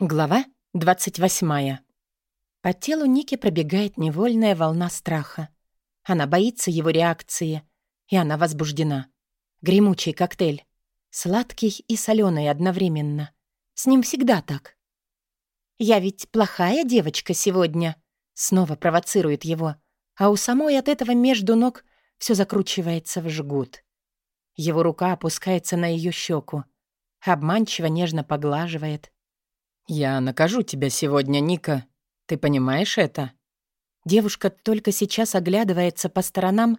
Глава 28. По телу Ники пробегает невольная волна страха. Она боится его реакции, и она возбуждена. Гремучий коктейль. Сладкий и соленый одновременно. С ним всегда так. «Я ведь плохая девочка сегодня», — снова провоцирует его, а у самой от этого между ног все закручивается в жгут. Его рука опускается на ее щеку, обманчиво нежно поглаживает, «Я накажу тебя сегодня, Ника. Ты понимаешь это?» Девушка только сейчас оглядывается по сторонам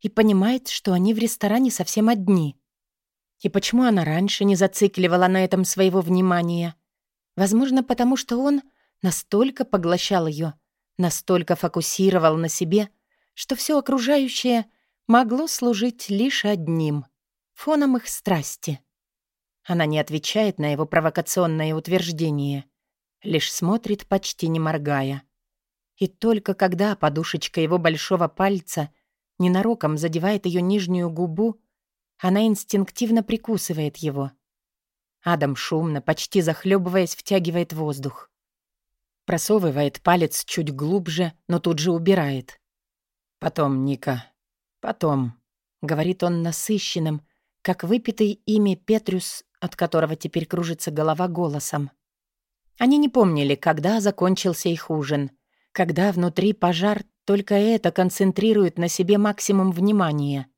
и понимает, что они в ресторане совсем одни. И почему она раньше не зацикливала на этом своего внимания? Возможно, потому что он настолько поглощал ее, настолько фокусировал на себе, что все окружающее могло служить лишь одним — фоном их страсти. Она не отвечает на его провокационное утверждение, лишь смотрит, почти не моргая. И только когда подушечка его большого пальца ненароком задевает ее нижнюю губу, она инстинктивно прикусывает его. Адам шумно, почти захлебываясь, втягивает воздух. Просовывает палец чуть глубже, но тут же убирает. «Потом, Ника, потом», — говорит он насыщенным, как выпитый ими Петрюс от которого теперь кружится голова голосом. Они не помнили, когда закончился их ужин, когда внутри пожар только это концентрирует на себе максимум внимания.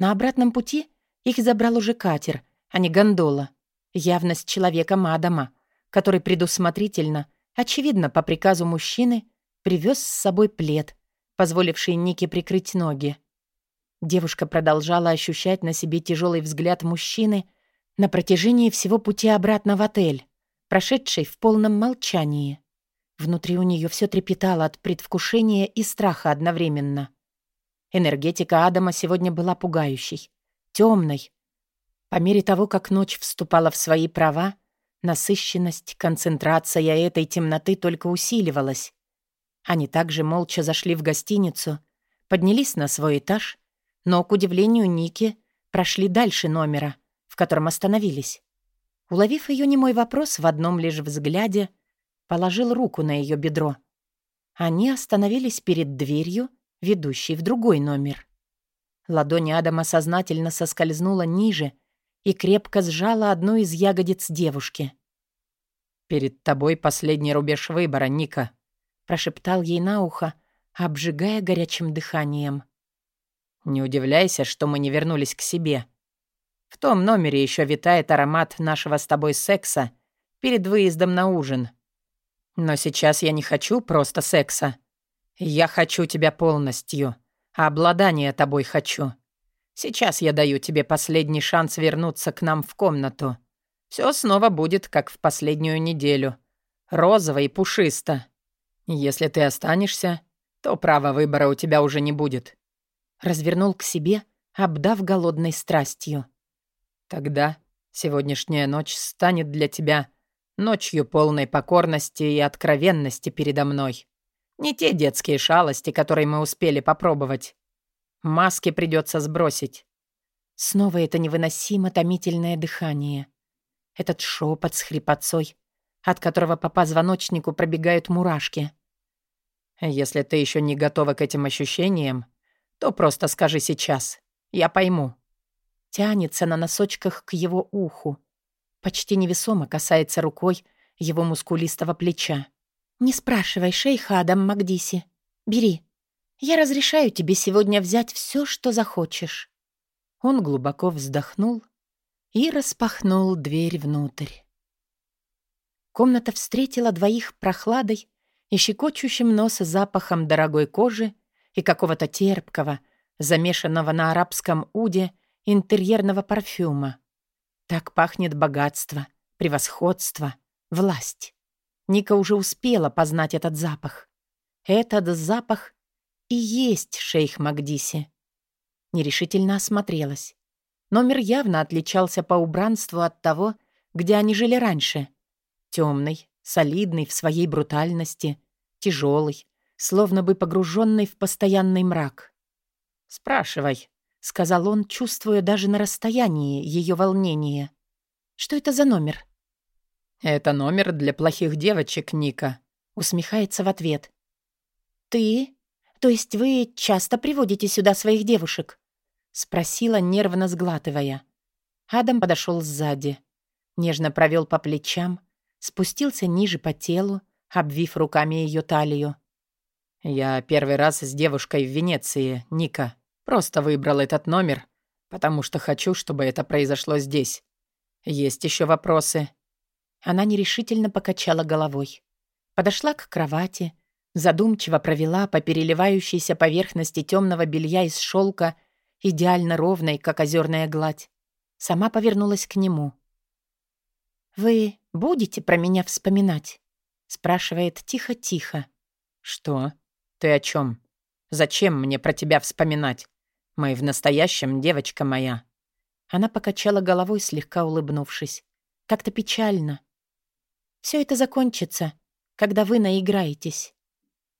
На обратном пути их забрал уже катер, а не гондола. Явно с человеком Адама, который предусмотрительно, очевидно, по приказу мужчины, привез с собой плед, позволивший Нике прикрыть ноги. Девушка продолжала ощущать на себе тяжелый взгляд мужчины, на протяжении всего пути обратно в отель, прошедшей в полном молчании. Внутри у нее все трепетало от предвкушения и страха одновременно. Энергетика Адама сегодня была пугающей, темной. По мере того, как ночь вступала в свои права, насыщенность, концентрация этой темноты только усиливалась. Они также молча зашли в гостиницу, поднялись на свой этаж, но, к удивлению Ники, прошли дальше номера — в котором остановились. Уловив ее немой вопрос в одном лишь взгляде, положил руку на ее бедро. Они остановились перед дверью, ведущей в другой номер. Ладонь Адама сознательно соскользнула ниже и крепко сжала одну из ягодиц девушки. «Перед тобой последний рубеж выбора, Ника», — прошептал ей на ухо, обжигая горячим дыханием. «Не удивляйся, что мы не вернулись к себе. В том номере еще витает аромат нашего с тобой секса перед выездом на ужин. Но сейчас я не хочу просто секса. Я хочу тебя полностью, обладание тобой хочу. Сейчас я даю тебе последний шанс вернуться к нам в комнату. Все снова будет, как в последнюю неделю. Розово и пушисто. Если ты останешься, то права выбора у тебя уже не будет. Развернул к себе, обдав голодной страстью. Тогда сегодняшняя ночь станет для тебя ночью полной покорности и откровенности передо мной. Не те детские шалости, которые мы успели попробовать. Маски придется сбросить. Снова это невыносимо томительное дыхание. Этот шепот с хрипотцой, от которого по позвоночнику пробегают мурашки. Если ты еще не готова к этим ощущениям, то просто скажи сейчас. Я пойму тянется на носочках к его уху. Почти невесомо касается рукой его мускулистого плеча. «Не спрашивай, шейх Адам Магдиси. Бери. Я разрешаю тебе сегодня взять все, что захочешь». Он глубоко вздохнул и распахнул дверь внутрь. Комната встретила двоих прохладой и щекочущим нос запахом дорогой кожи и какого-то терпкого, замешанного на арабском уде интерьерного парфюма. Так пахнет богатство, превосходство, власть. Ника уже успела познать этот запах. Этот запах и есть шейх Магдиси. Нерешительно осмотрелась. Номер явно отличался по убранству от того, где они жили раньше. Темный, солидный в своей брутальности, тяжелый, словно бы погруженный в постоянный мрак. «Спрашивай», — сказал он, чувствуя даже на расстоянии ее волнение. «Что это за номер?» «Это номер для плохих девочек, Ника», — усмехается в ответ. «Ты? То есть вы часто приводите сюда своих девушек?» — спросила, нервно сглатывая. Адам подошел сзади. Нежно провел по плечам, спустился ниже по телу, обвив руками ее талию. «Я первый раз с девушкой в Венеции, Ника. Просто выбрал этот номер, потому что хочу, чтобы это произошло здесь. Есть еще вопросы?» Она нерешительно покачала головой. Подошла к кровати, задумчиво провела по переливающейся поверхности темного белья из шелка, идеально ровной, как озерная гладь. Сама повернулась к нему. «Вы будете про меня вспоминать?» спрашивает тихо-тихо. «Что? Ты о чем? Зачем мне про тебя вспоминать? Мы в настоящем, девочка моя». Она покачала головой, слегка улыбнувшись. Как-то печально. Все это закончится, когда вы наиграетесь.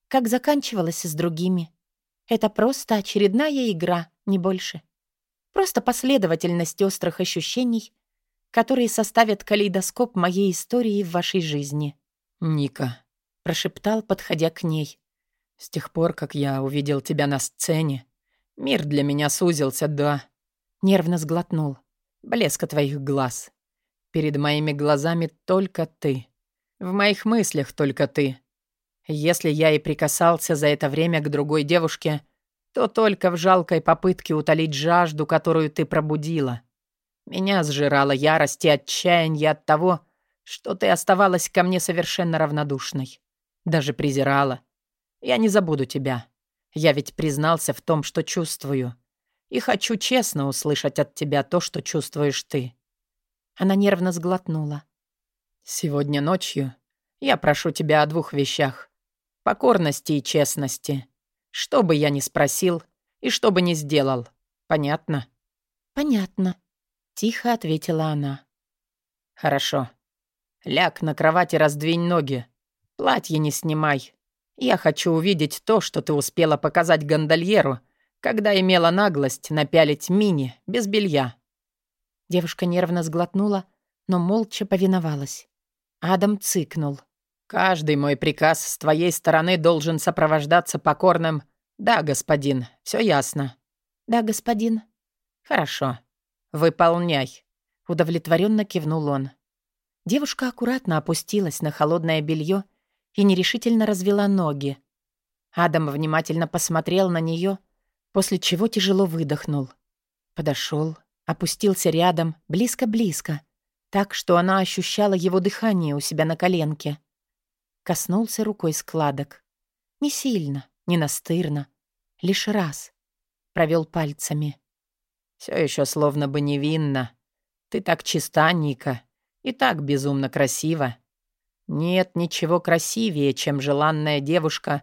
Как заканчивалось с другими. Это просто очередная игра, не больше. Просто последовательность острых ощущений, которые составят калейдоскоп моей истории в вашей жизни. «Ника», — прошептал, подходя к ней. «С тех пор, как я увидел тебя на сцене, мир для меня сузился да. Нервно сглотнул. «Блеска твоих глаз. Перед моими глазами только ты. В моих мыслях только ты. Если я и прикасался за это время к другой девушке, то только в жалкой попытке утолить жажду, которую ты пробудила. Меня сжирала ярость и отчаяние от того, что ты оставалась ко мне совершенно равнодушной. Даже презирала. Я не забуду тебя. Я ведь признался в том, что чувствую. И хочу честно услышать от тебя то, что чувствуешь ты. Она нервно сглотнула. Сегодня ночью я прошу тебя о двух вещах. Покорности и честности. Что бы я ни спросил и что бы ни сделал. Понятно? Понятно. Тихо ответила она. Хорошо. Ляг на кровати, раздвинь ноги. Платье не снимай. Я хочу увидеть то, что ты успела показать гондольеру, когда имела наглость напялить мини без белья». Девушка нервно сглотнула, но молча повиновалась. Адам цыкнул. «Каждый мой приказ с твоей стороны должен сопровождаться покорным «Да, господин, все ясно». «Да, господин». «Хорошо. Выполняй», — удовлетворенно кивнул он. Девушка аккуратно опустилась на холодное белье и нерешительно развела ноги. Адам внимательно посмотрел на нее, после чего тяжело выдохнул. Подошел, опустился рядом, близко-близко, так, что она ощущала его дыхание у себя на коленке. Коснулся рукой складок. Не сильно, не настырно, лишь раз. Провел пальцами. Все еще словно бы невинно. Ты так чиста, Ника, и так безумно красиво. Нет ничего красивее, чем желанная девушка,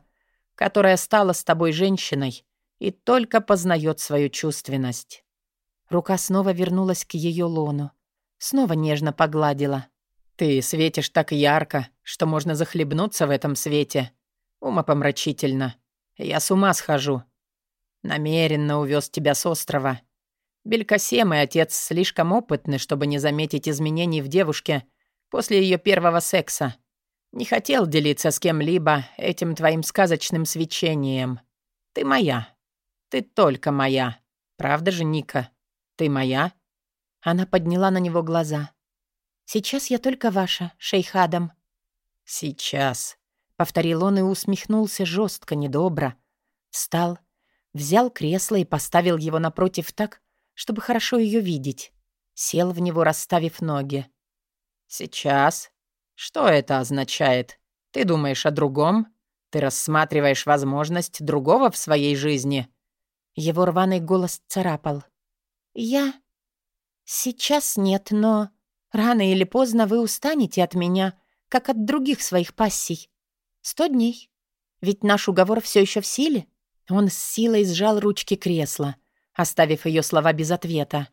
которая стала с тобой женщиной и только познает свою чувственность. Рука снова вернулась к ее лону. Снова нежно погладила. «Ты светишь так ярко, что можно захлебнуться в этом свете. Умопомрачительно. Я с ума схожу. Намеренно увез тебя с острова. Белькосем и отец слишком опытны, чтобы не заметить изменений в девушке после ее первого секса. Не хотел делиться с кем-либо этим твоим сказочным свечением. Ты моя. Ты только моя. Правда же, Ника? Ты моя?» Она подняла на него глаза. «Сейчас я только ваша, шейх Адам». «Сейчас», — повторил он и усмехнулся жестко, недобро. Встал, взял кресло и поставил его напротив так, чтобы хорошо ее видеть. Сел в него, расставив ноги. «Сейчас? Что это означает? Ты думаешь о другом? Ты рассматриваешь возможность другого в своей жизни?» Его рваный голос царапал. «Я? Сейчас нет, но рано или поздно вы устанете от меня, как от других своих пассий. Сто дней. Ведь наш уговор все еще в силе». Он с силой сжал ручки кресла — оставив ее слова без ответа.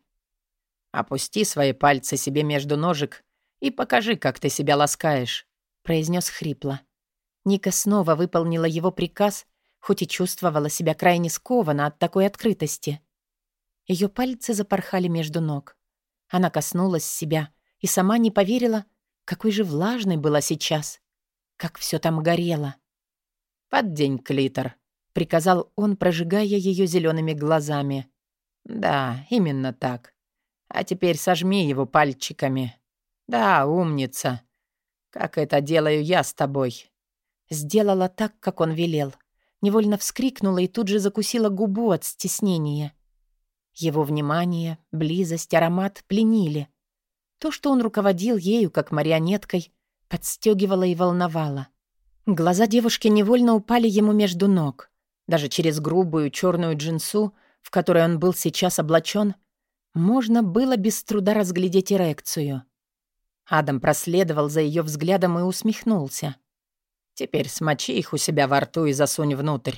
«Опусти свои пальцы себе между ножек и покажи, как ты себя ласкаешь», — произнес хрипло. Ника снова выполнила его приказ, хоть и чувствовала себя крайне скованно от такой открытости. Ее пальцы запорхали между ног. Она коснулась себя и сама не поверила, Какой же влажной была сейчас. Как все там горело. «Поддень клитор», — приказал он, прожигая ее зелеными глазами. «Да, именно так. А теперь сожми его пальчиками. Да, умница. Как это делаю я с тобой?» Сделала так, как он велел. Невольно вскрикнула и тут же закусила губу от стеснения. Его внимание, близость, аромат пленили. То, что он руководил ею, как марионеткой, подстегивало и волновало. Глаза девушки невольно упали ему между ног. Даже через грубую черную джинсу, в которой он был сейчас облачен, можно было без труда разглядеть эрекцию. Адам проследовал за ее взглядом и усмехнулся. «Теперь смочи их у себя во рту и засунь внутрь».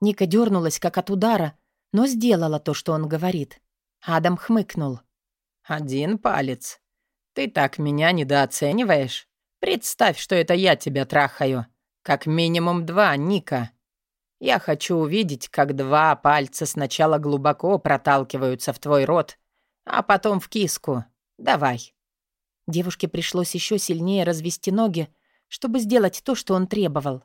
Ника дернулась, как от удара, но сделала то, что он говорит. Адам хмыкнул. «Один палец. Ты так меня недооцениваешь? Представь, что это я тебя трахаю. Как минимум два, Ника. Я хочу увидеть, как два пальца сначала глубоко проталкиваются в твой рот, а потом в киску. Давай». Девушке пришлось еще сильнее развести ноги, чтобы сделать то, что он требовал.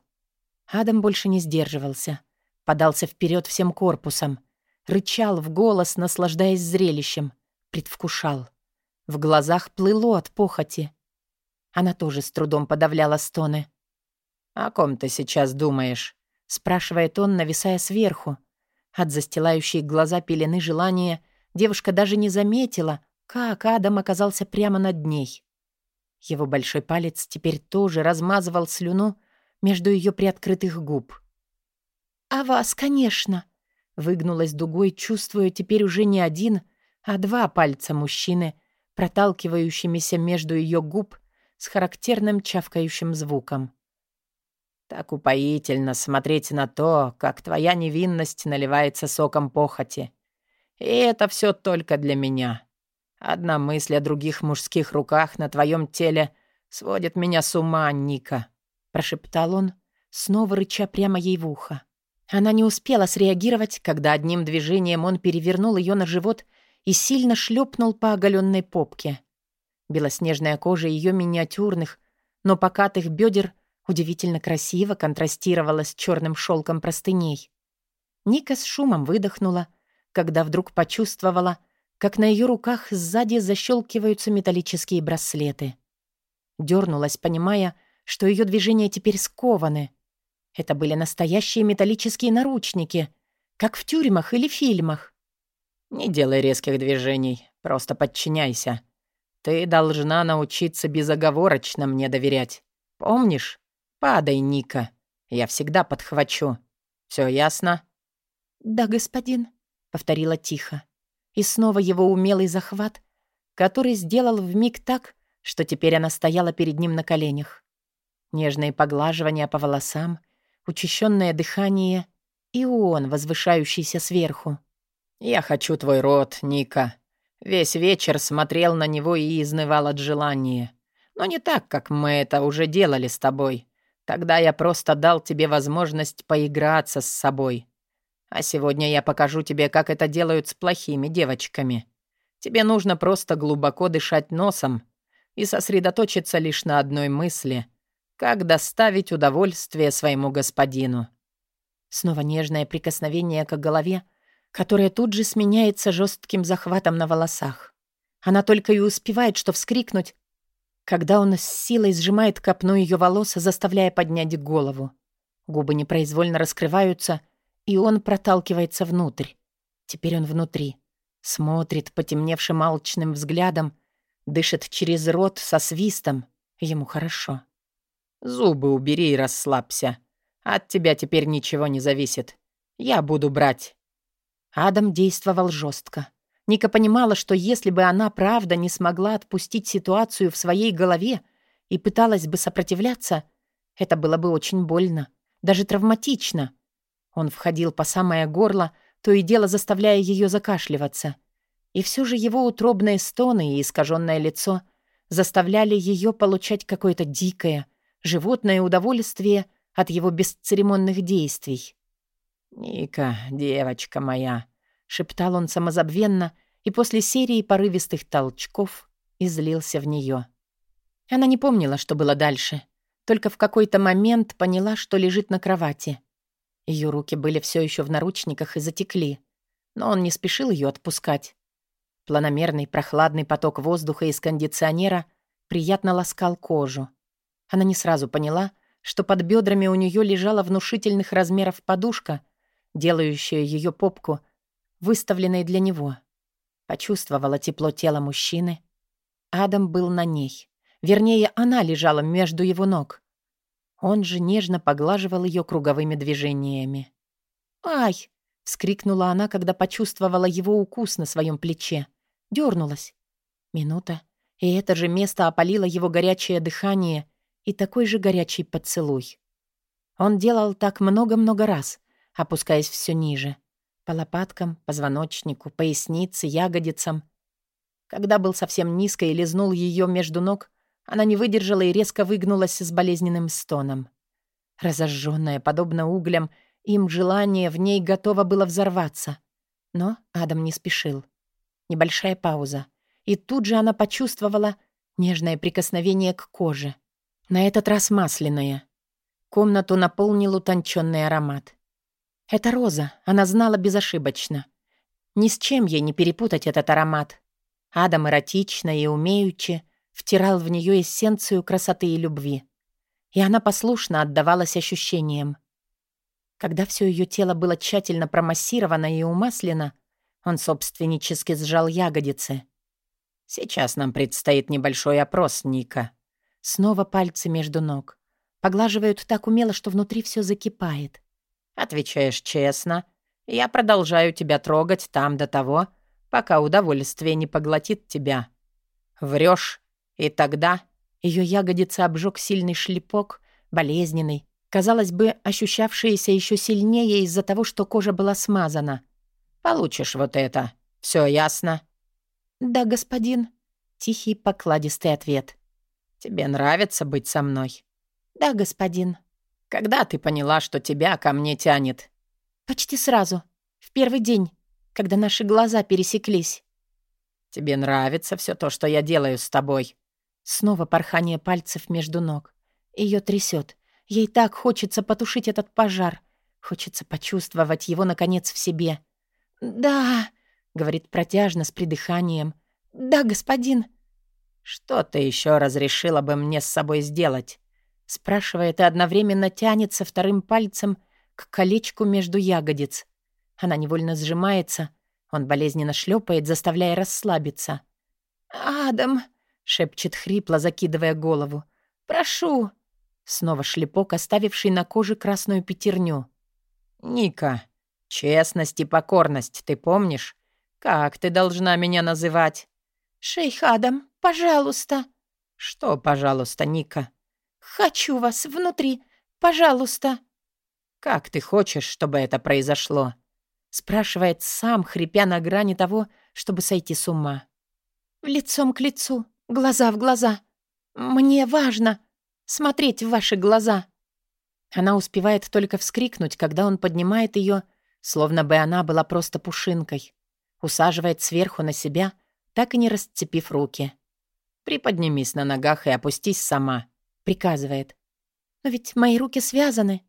Адам больше не сдерживался. Подался вперед всем корпусом. Рычал в голос, наслаждаясь зрелищем. Предвкушал. В глазах плыло от похоти. Она тоже с трудом подавляла стоны. «О ком ты сейчас думаешь?» — спрашивает он, нависая сверху. От застилающей глаза пелены желания девушка даже не заметила, как Адам оказался прямо над ней. Его большой палец теперь тоже размазывал слюну между ее приоткрытых губ. «А вас, конечно!» — выгнулась дугой, чувствуя теперь уже не один, а два пальца мужчины, проталкивающимися между ее губ с характерным чавкающим звуком. Так упоительно смотреть на то, как твоя невинность наливается соком похоти. И это все только для меня. Одна мысль о других мужских руках на твоем теле сводит меня с ума, Ника», — прошептал он, снова рыча прямо ей в ухо. Она не успела среагировать, когда одним движением он перевернул ее на живот и сильно шлепнул по оголенной попке. Белоснежная кожа ее миниатюрных, но покатых бедер удивительно красиво контрастировала с черным шелком простыней. Ника с шумом выдохнула, когда вдруг почувствовала, как на ее руках сзади защелкиваются металлические браслеты. Дернулась, понимая, что ее движения теперь скованы. Это были настоящие металлические наручники, как в тюрьмах или фильмах. «Не делай резких движений, просто подчиняйся», ты должна научиться безоговорочно мне доверять. Помнишь? Падай, Ника. Я всегда подхвачу. Все ясно?» «Да, господин», — повторила тихо. И снова его умелый захват, который сделал вмиг так, что теперь она стояла перед ним на коленях. Нежные поглаживания по волосам, учащенное дыхание и он, возвышающийся сверху. «Я хочу твой рот, Ника», Весь вечер смотрел на него и изнывал от желания. Но не так, как мы это уже делали с тобой. Тогда я просто дал тебе возможность поиграться с собой. А сегодня я покажу тебе, как это делают с плохими девочками. Тебе нужно просто глубоко дышать носом и сосредоточиться лишь на одной мысли — как доставить удовольствие своему господину. Снова нежное прикосновение к голове — которая тут же сменяется жестким захватом на волосах. Она только и успевает, что вскрикнуть, когда он с силой сжимает копну ее волос, заставляя поднять голову. Губы непроизвольно раскрываются, и он проталкивается внутрь. Теперь он внутри. Смотрит потемневшим алчным взглядом, дышит через рот со свистом. Ему хорошо. «Зубы убери и расслабься. От тебя теперь ничего не зависит. Я буду брать». Адам действовал жестко. Ника понимала, что если бы она, правда, не смогла отпустить ситуацию в своей голове и пыталась бы сопротивляться, это было бы очень больно, даже травматично. Он входил по самое горло, то и дело заставляя ее закашливаться. И все же его утробные стоны и искаженное лицо заставляли ее получать какое-то дикое, животное удовольствие от его бесцеремонных действий. «Ника, девочка моя», — шептал он самозабвенно и после серии порывистых толчков излился в нее. Она не помнила, что было дальше. Только в какой-то момент поняла, что лежит на кровати. Ее руки были все еще в наручниках и затекли. Но он не спешил ее отпускать. Планомерный прохладный поток воздуха из кондиционера приятно ласкал кожу. Она не сразу поняла, что под бедрами у нее лежала внушительных размеров подушка, делающая ее попку, выставленной для него. Почувствовала тепло тела мужчины. Адам был на ней. Вернее, она лежала между его ног. Он же нежно поглаживал ее круговыми движениями. «Ай!» — вскрикнула она, когда почувствовала его укус на своем плече. Дёрнулась. Минута, и это же место опалило его горячее дыхание и такой же горячий поцелуй. Он делал так много-много раз, опускаясь все ниже. По лопаткам, позвоночнику, пояснице, ягодицам. Когда был совсем низко и лизнул ее между ног, она не выдержала и резко выгнулась с болезненным стоном. Разожженная, подобно углям, им желание в ней готово было взорваться. Но Адам не спешил. Небольшая пауза. И тут же она почувствовала нежное прикосновение к коже. На этот раз масляное. Комнату наполнил утонченный аромат. Это роза, она знала безошибочно. Ни с чем ей не перепутать этот аромат. Адам эротично и умеючи втирал в нее эссенцию красоты и любви. И она послушно отдавалась ощущениям. Когда все ее тело было тщательно промассировано и умаслено, он собственнически сжал ягодицы. «Сейчас нам предстоит небольшой опрос, Ника». Снова пальцы между ног. Поглаживают так умело, что внутри все закипает. Отвечаешь честно. Я продолжаю тебя трогать там до того, пока удовольствие не поглотит тебя. Врешь, и тогда ее ягодица обжег сильный шлепок, болезненный, казалось бы, ощущавшийся еще сильнее из-за того, что кожа была смазана. Получишь вот это. Все ясно? Да, господин. Тихий покладистый ответ. Тебе нравится быть со мной? Да, господин. Когда ты поняла, что тебя ко мне тянет?» «Почти сразу. В первый день, когда наши глаза пересеклись». «Тебе нравится все то, что я делаю с тобой?» Снова порхание пальцев между ног. Ее трясет. Ей так хочется потушить этот пожар. Хочется почувствовать его, наконец, в себе. «Да», — говорит протяжно, с придыханием. «Да, господин». «Что ты еще разрешила бы мне с собой сделать?» Спрашивает и одновременно тянется вторым пальцем к колечку между ягодиц. Она невольно сжимается. Он болезненно шлепает, заставляя расслабиться. «Адам!» — шепчет хрипло, закидывая голову. «Прошу!» Снова шлепок, оставивший на коже красную пятерню. «Ника, честность и покорность, ты помнишь? Как ты должна меня называть?» «Шейх Адам, пожалуйста!» «Что, пожалуйста, Ника?» «Хочу вас внутри! Пожалуйста!» «Как ты хочешь, чтобы это произошло?» спрашивает сам, хрипя на грани того, чтобы сойти с ума. «Лицом к лицу, глаза в глаза. Мне важно смотреть в ваши глаза». Она успевает только вскрикнуть, когда он поднимает ее, словно бы она была просто пушинкой. Усаживает сверху на себя, так и не расцепив руки. «Приподнимись на ногах и опустись сама», Приказывает. «Но ведь мои руки связаны».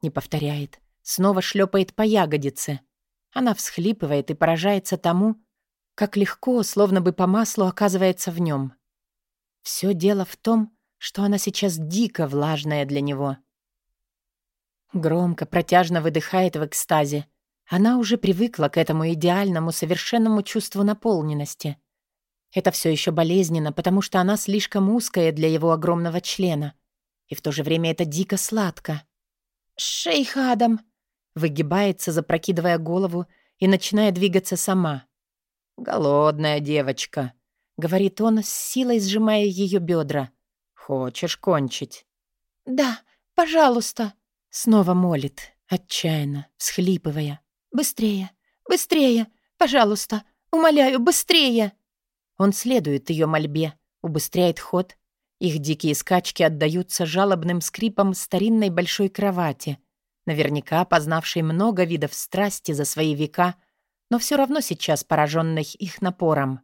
Не повторяет. Снова шлепает по ягодице. Она всхлипывает и поражается тому, как легко, словно бы по маслу, оказывается в нем. Все дело в том, что она сейчас дико влажная для него. Громко, протяжно выдыхает в экстазе. Она уже привыкла к этому идеальному, совершенному чувству наполненности — это все еще болезненно, потому что она слишком узкая для его огромного члена. И в то же время это дико сладко. «Шейх Адам!» Выгибается, запрокидывая голову, и начиная двигаться сама. «Голодная девочка», — говорит он, с силой сжимая ее бедра. «Хочешь кончить?» «Да, пожалуйста», — снова молит, отчаянно, всхлипывая. «Быстрее, быстрее, пожалуйста, умоляю, быстрее!» Он следует ее мольбе, убыстряет ход. Их дикие скачки отдаются жалобным скрипом старинной большой кровати, наверняка познавшей много видов страсти за свои века, но все равно сейчас пораженной их напором.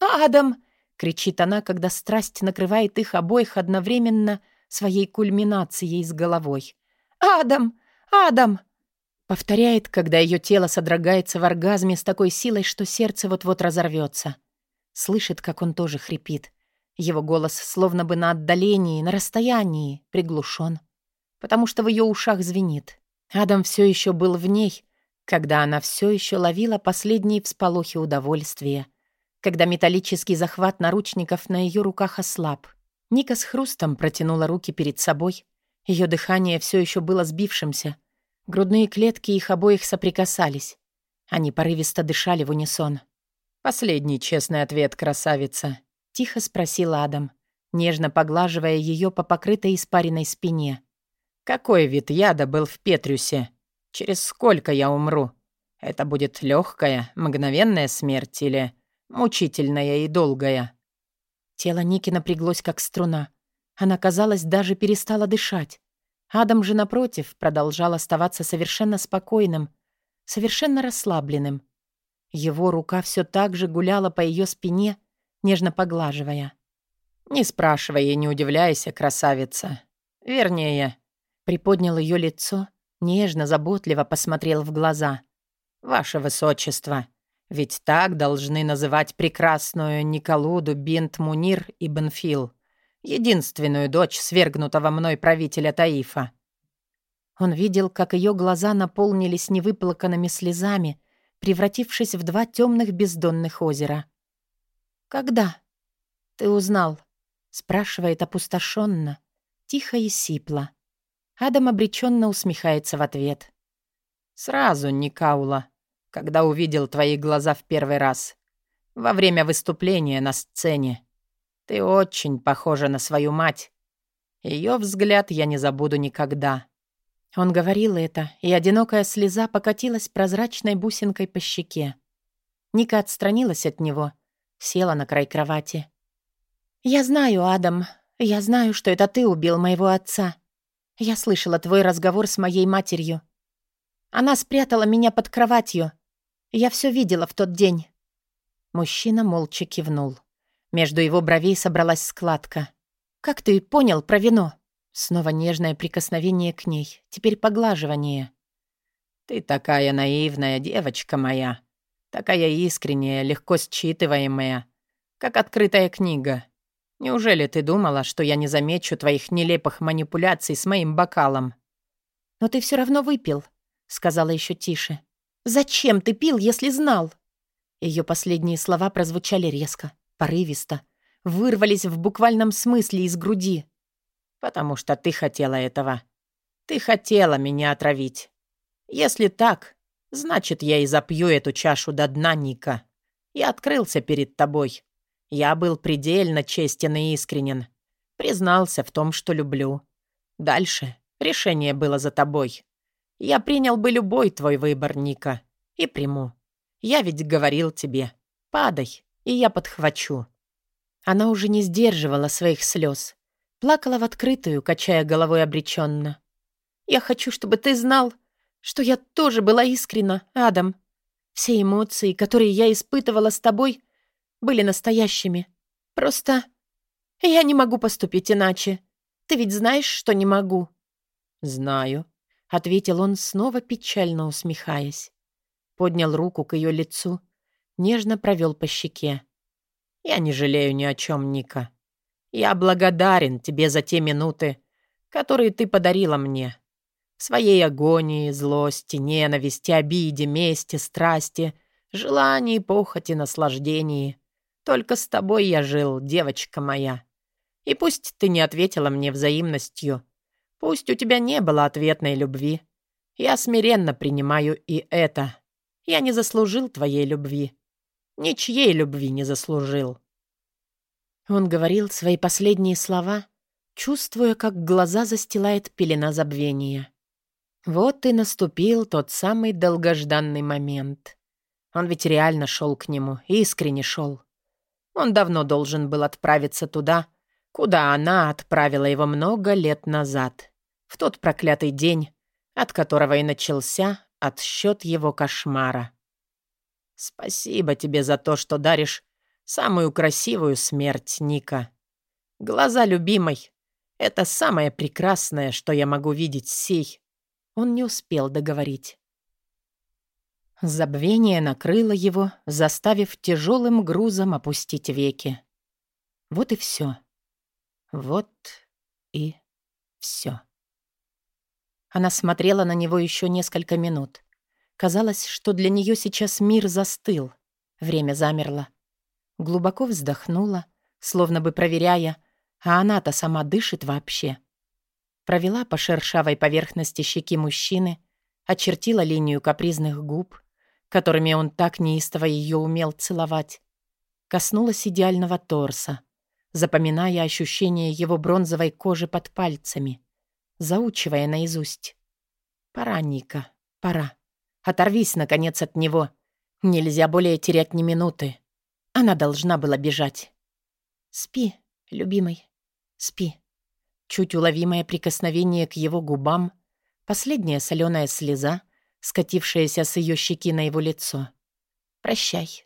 «Адам!» —— кричит она, когда страсть накрывает их обоих одновременно своей кульминацией с головой. «Адам! Адам!» Повторяет, когда ее тело содрогается в оргазме с такой силой, что сердце вот-вот разорвется. Слышит, как он тоже хрипит. Его голос словно бы на отдалении, на расстоянии, приглушен, потому что в ее ушах звенит. Адам все еще был в ней, когда она все еще ловила последние всполохи удовольствия, когда металлический захват наручников на ее руках ослаб. Ника с хрустом протянула руки перед собой. Ее дыхание все еще было сбившимся. Грудные клетки их обоих соприкасались. Они порывисто дышали в унисон. «Последний честный ответ, красавица», — тихо спросил Адам, нежно поглаживая ее по покрытой испаренной спине. «Какой вид яда был в Петрюсе?» Через сколько я умру? Это будет легкая, мгновенная смерть или мучительная и долгая?» Тело Ники напряглось, как струна. Она, казалось, даже перестала дышать. Адам же, напротив, продолжал оставаться совершенно спокойным, совершенно расслабленным. Его рука все так же гуляла по ее спине, нежно поглаживая. «Не спрашивай и не удивляйся, красавица. Вернее...» Приподнял ее лицо, Нежно, заботливо посмотрел в глаза. «Ваше Высочество, ведь так должны называть прекрасную Николуду Бинт Мунир и Бенфил, единственную дочь свергнутого мной правителя Таифа». Он видел, как ее глаза наполнились невыплаканными слезами, превратившись в два темных бездонных озера. «Когда?» «Ты узнал?» — спрашивает опустошенно, тихо и сипло. Адам обреченно усмехается в ответ. «Сразу, Никаула, когда увидел твои глаза в первый раз. Во время выступления на сцене. Ты очень похожа на свою мать. Ее взгляд я не забуду никогда». Он говорил это, и одинокая слеза покатилась прозрачной бусинкой по щеке. Ника отстранилась от него, села на край кровати. «Я знаю, Адам, я знаю, что это ты убил моего отца. Я слышала твой разговор с моей матерью. Она спрятала меня под кроватью. Я все видела в тот день». Мужчина молча кивнул. Между его бровей собралась складка. «Как ты понял про вино?» Снова нежное прикосновение к ней, теперь поглаживание. «Ты такая наивная девочка моя, такая искренняя, легко считываемая, как открытая книга. Неужели ты думала, что я не замечу твоих нелепых манипуляций с моим бокалом?» «Но ты все равно выпил», — сказала еще тише. «Зачем ты пил, если знал?» Ее последние слова прозвучали резко, порывисто, вырвались в буквальном смысле из груди. «Потому что ты хотела этого. Ты хотела меня отравить. Если так, значит, я и запью эту чашу до дна, Ника. Я открылся перед тобой. Я был предельно честен и искренен. Признался в том, что люблю. Дальше решение было за тобой. Я принял бы любой твой выбор, Ника. И приму. Я ведь говорил тебе. Падай, и я подхвачу». Она уже не сдерживала своих слез. Плакала в открытую, качая головой обреченно. «Я хочу, чтобы ты знал, что я тоже была искренна, Адам. Все эмоции, которые я испытывала с тобой, были настоящими. Просто я не могу поступить иначе. Ты ведь знаешь, что не могу?» «Знаю», — ответил он, снова печально усмехаясь. Поднял руку к ее лицу, нежно провел по щеке. «Я не жалею ни о чем, Ника. Я благодарен тебе за те минуты, которые ты подарила мне. В своей агонии, злости, ненависти, обиде, мести, страсти, желании, похоти, наслаждении. Только с тобой я жил, девочка моя. И пусть ты не ответила мне взаимностью, пусть у тебя не было ответной любви, я смиренно принимаю и это. Я не заслужил твоей любви. Ничьей любви не заслужил. Он говорил свои последние слова, чувствуя, как глаза застилает пелена забвения. Вот и наступил тот самый долгожданный момент. Он ведь реально шел к нему, искренне шел. Он давно должен был отправиться туда, куда она отправила его много лет назад, в тот проклятый день, от которого и начался отсчет его кошмара. «Спасибо тебе за то, что даришь Самую красивую смерть, Ника. Глаза любимой — это самое прекрасное, что я могу видеть сей. Он не успел договорить. Забвение накрыло его, заставив тяжелым грузом опустить веки. Вот и все. Вот и все. Она смотрела на него еще несколько минут. Казалось, что для нее сейчас мир застыл. Время замерло. Глубоко вздохнула, словно бы проверяя, а она-то сама дышит вообще. Провела по шершавой поверхности щеки мужчины, очертила линию капризных губ, которыми он так неистово ее умел целовать. Коснулась идеального торса, запоминая ощущение его бронзовой кожи под пальцами, заучивая наизусть. «Пора, Ника, пора. Оторвись, наконец, от него. Нельзя более терять ни минуты. Она должна была бежать. Спи, любимый, спи». Чуть уловимое прикосновение к его губам, последняя соленая слеза — скатившаяся с ее щеки на его лицо. «Прощай.